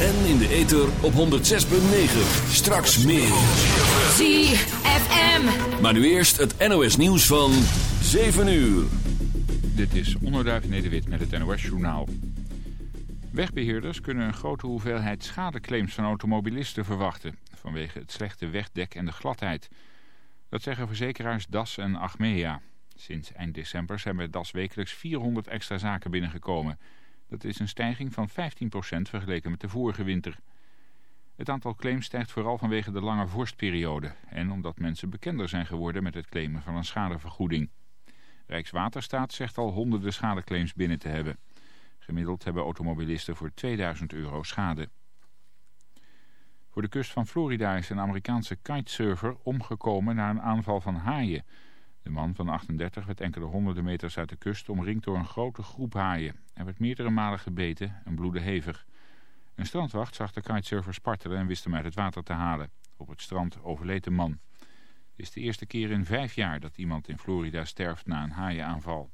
En in de ether op 106.9. Straks meer. ZFM. Maar nu eerst het NOS nieuws van 7 uur. Dit is Onderduif Nederwit met het NOS Journaal. Wegbeheerders kunnen een grote hoeveelheid schadeclaims van automobilisten verwachten... vanwege het slechte wegdek en de gladheid. Dat zeggen verzekeraars DAS en Achmea. Sinds eind december zijn bij DAS wekelijks 400 extra zaken binnengekomen. Dat is een stijging van 15% vergeleken met de vorige winter. Het aantal claims stijgt vooral vanwege de lange vorstperiode... en omdat mensen bekender zijn geworden met het claimen van een schadevergoeding. Rijkswaterstaat zegt al honderden schadeclaims binnen te hebben. Gemiddeld hebben automobilisten voor 2000 euro schade. Voor de kust van Florida is een Amerikaanse kitesurfer omgekomen na een aanval van haaien. De man van 38 werd enkele honderden meters uit de kust omringd door een grote groep haaien. Hij werd meerdere malen gebeten en bloedde hevig. Een strandwacht zag de kitesurfer spartelen en wist hem uit het water te halen. Op het strand overleed de man. Het is de eerste keer in vijf jaar dat iemand in Florida sterft na een haaienaanval.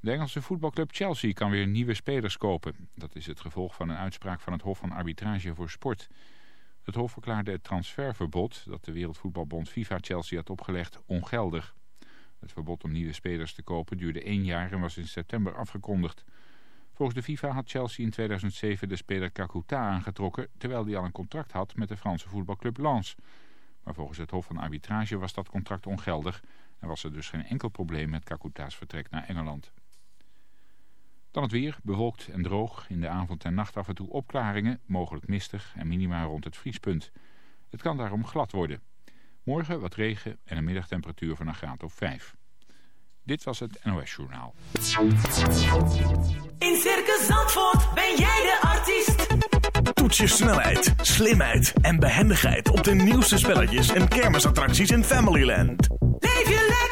De Engelse voetbalclub Chelsea kan weer nieuwe spelers kopen. Dat is het gevolg van een uitspraak van het Hof van Arbitrage voor Sport. Het Hof verklaarde het transferverbod dat de Wereldvoetbalbond FIFA Chelsea had opgelegd ongeldig. Het verbod om nieuwe spelers te kopen duurde één jaar en was in september afgekondigd. Volgens de FIFA had Chelsea in 2007 de speler Kakuta aangetrokken... terwijl hij al een contract had met de Franse voetbalclub Lens. Maar volgens het Hof van Arbitrage was dat contract ongeldig... en was er dus geen enkel probleem met Kakuta's vertrek naar Engeland. Dan het weer, bewolkt en droog. In de avond en nacht af en toe opklaringen, mogelijk mistig en minima rond het vriespunt. Het kan daarom glad worden. Morgen wat regen en een middagtemperatuur van een graad of 5. Dit was het NOS Journaal. In Circus Zandvoort ben jij de artiest. Toets je snelheid, slimheid en behendigheid op de nieuwste spelletjes en kermisattracties in Familyland. Leef je lekker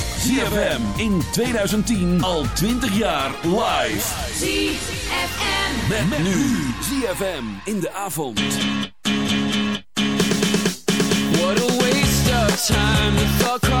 ZFM in 2010 al 20 jaar live. ZFM. Met, met nu ZFM in de avond. What a waste of time. The thought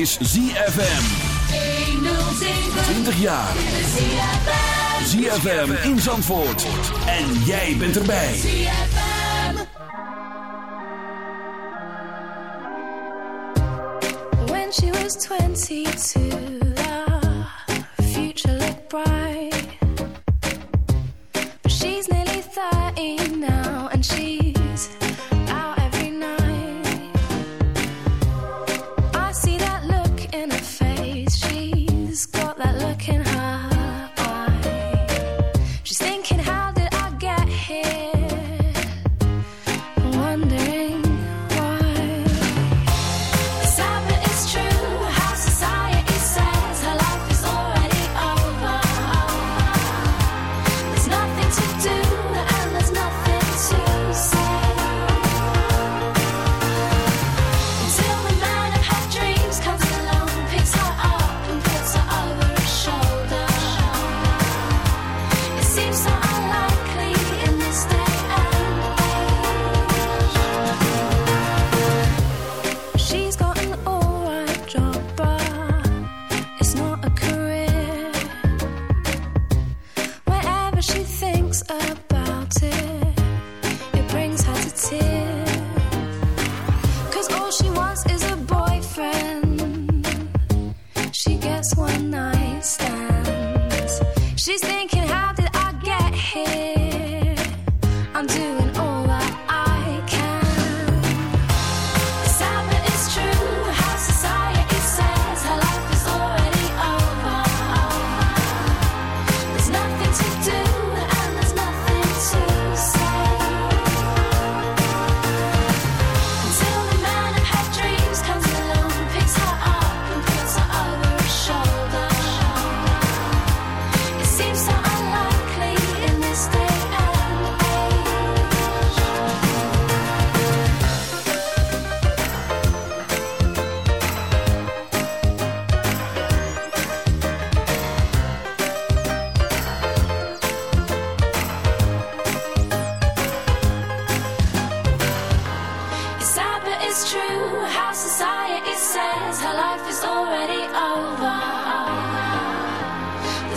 is ZFM. 20 jaar. ZFM in Zandvoort. En jij bent erbij. When she was 22.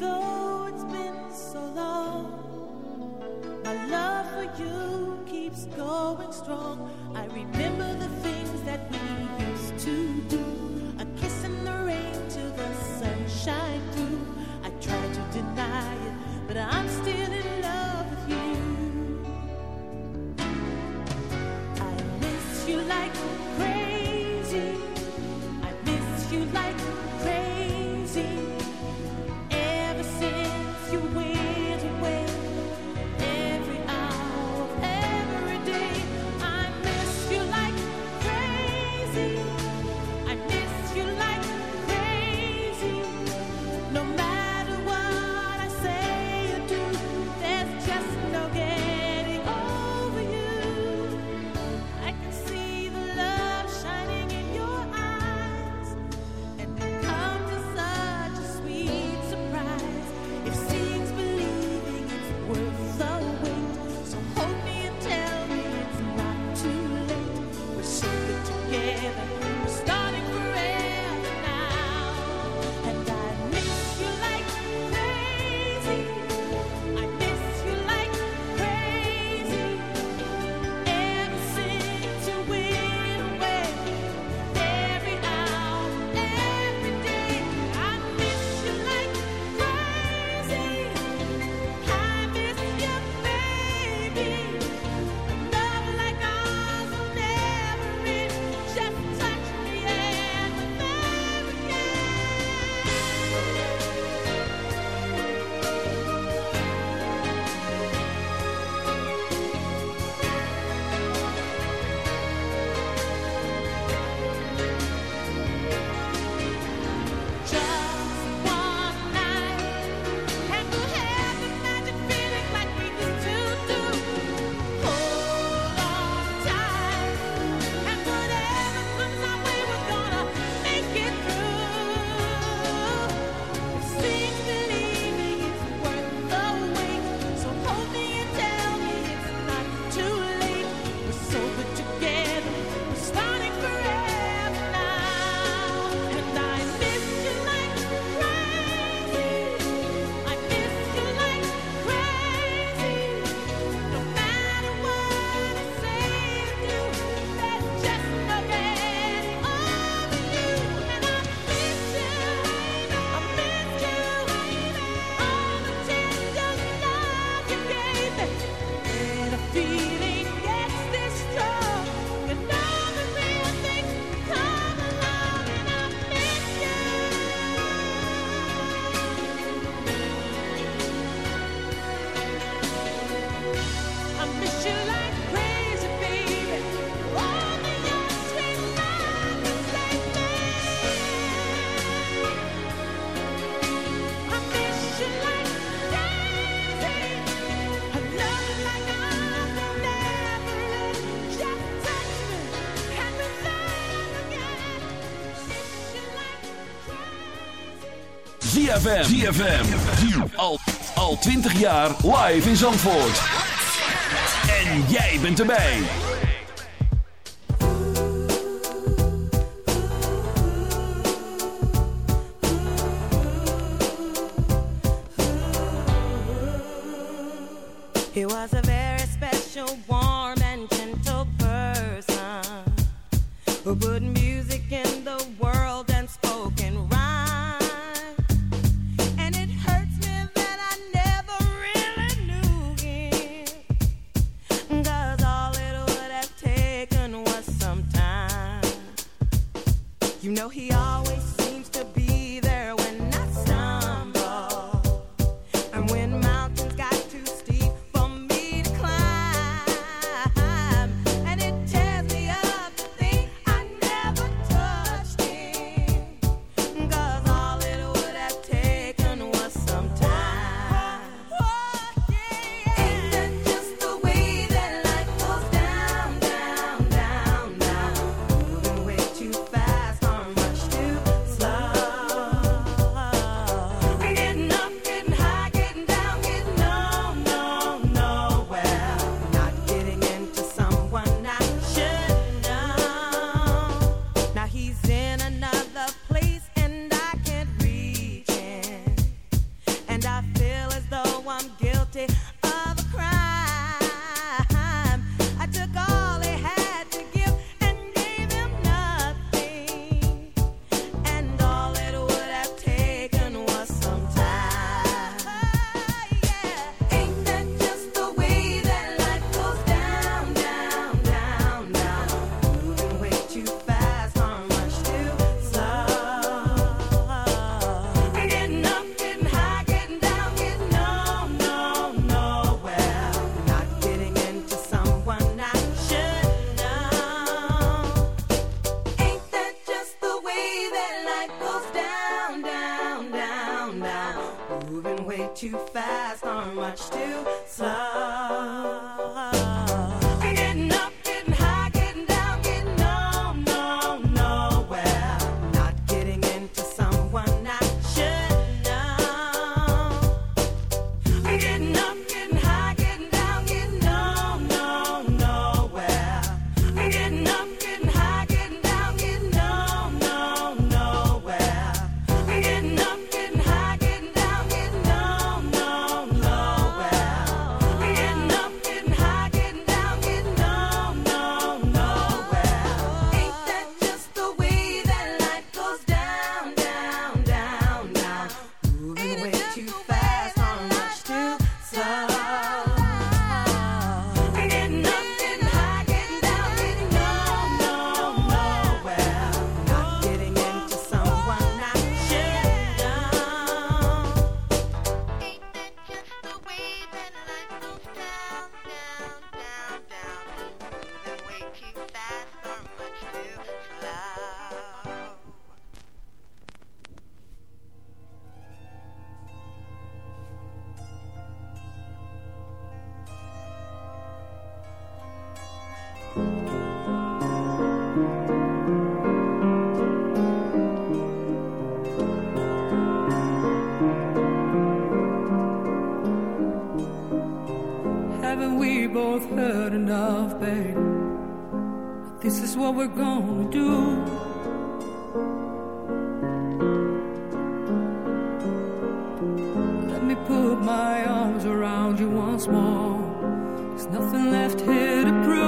though it's been so long, my love for you keeps going strong. I remember. ZFM. ZFM. Al, al 20 jaar live in Zandvoort. En jij bent erbij. He was a very special one. he always Still. put my arms around you once more. There's nothing left here to prove.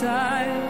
在。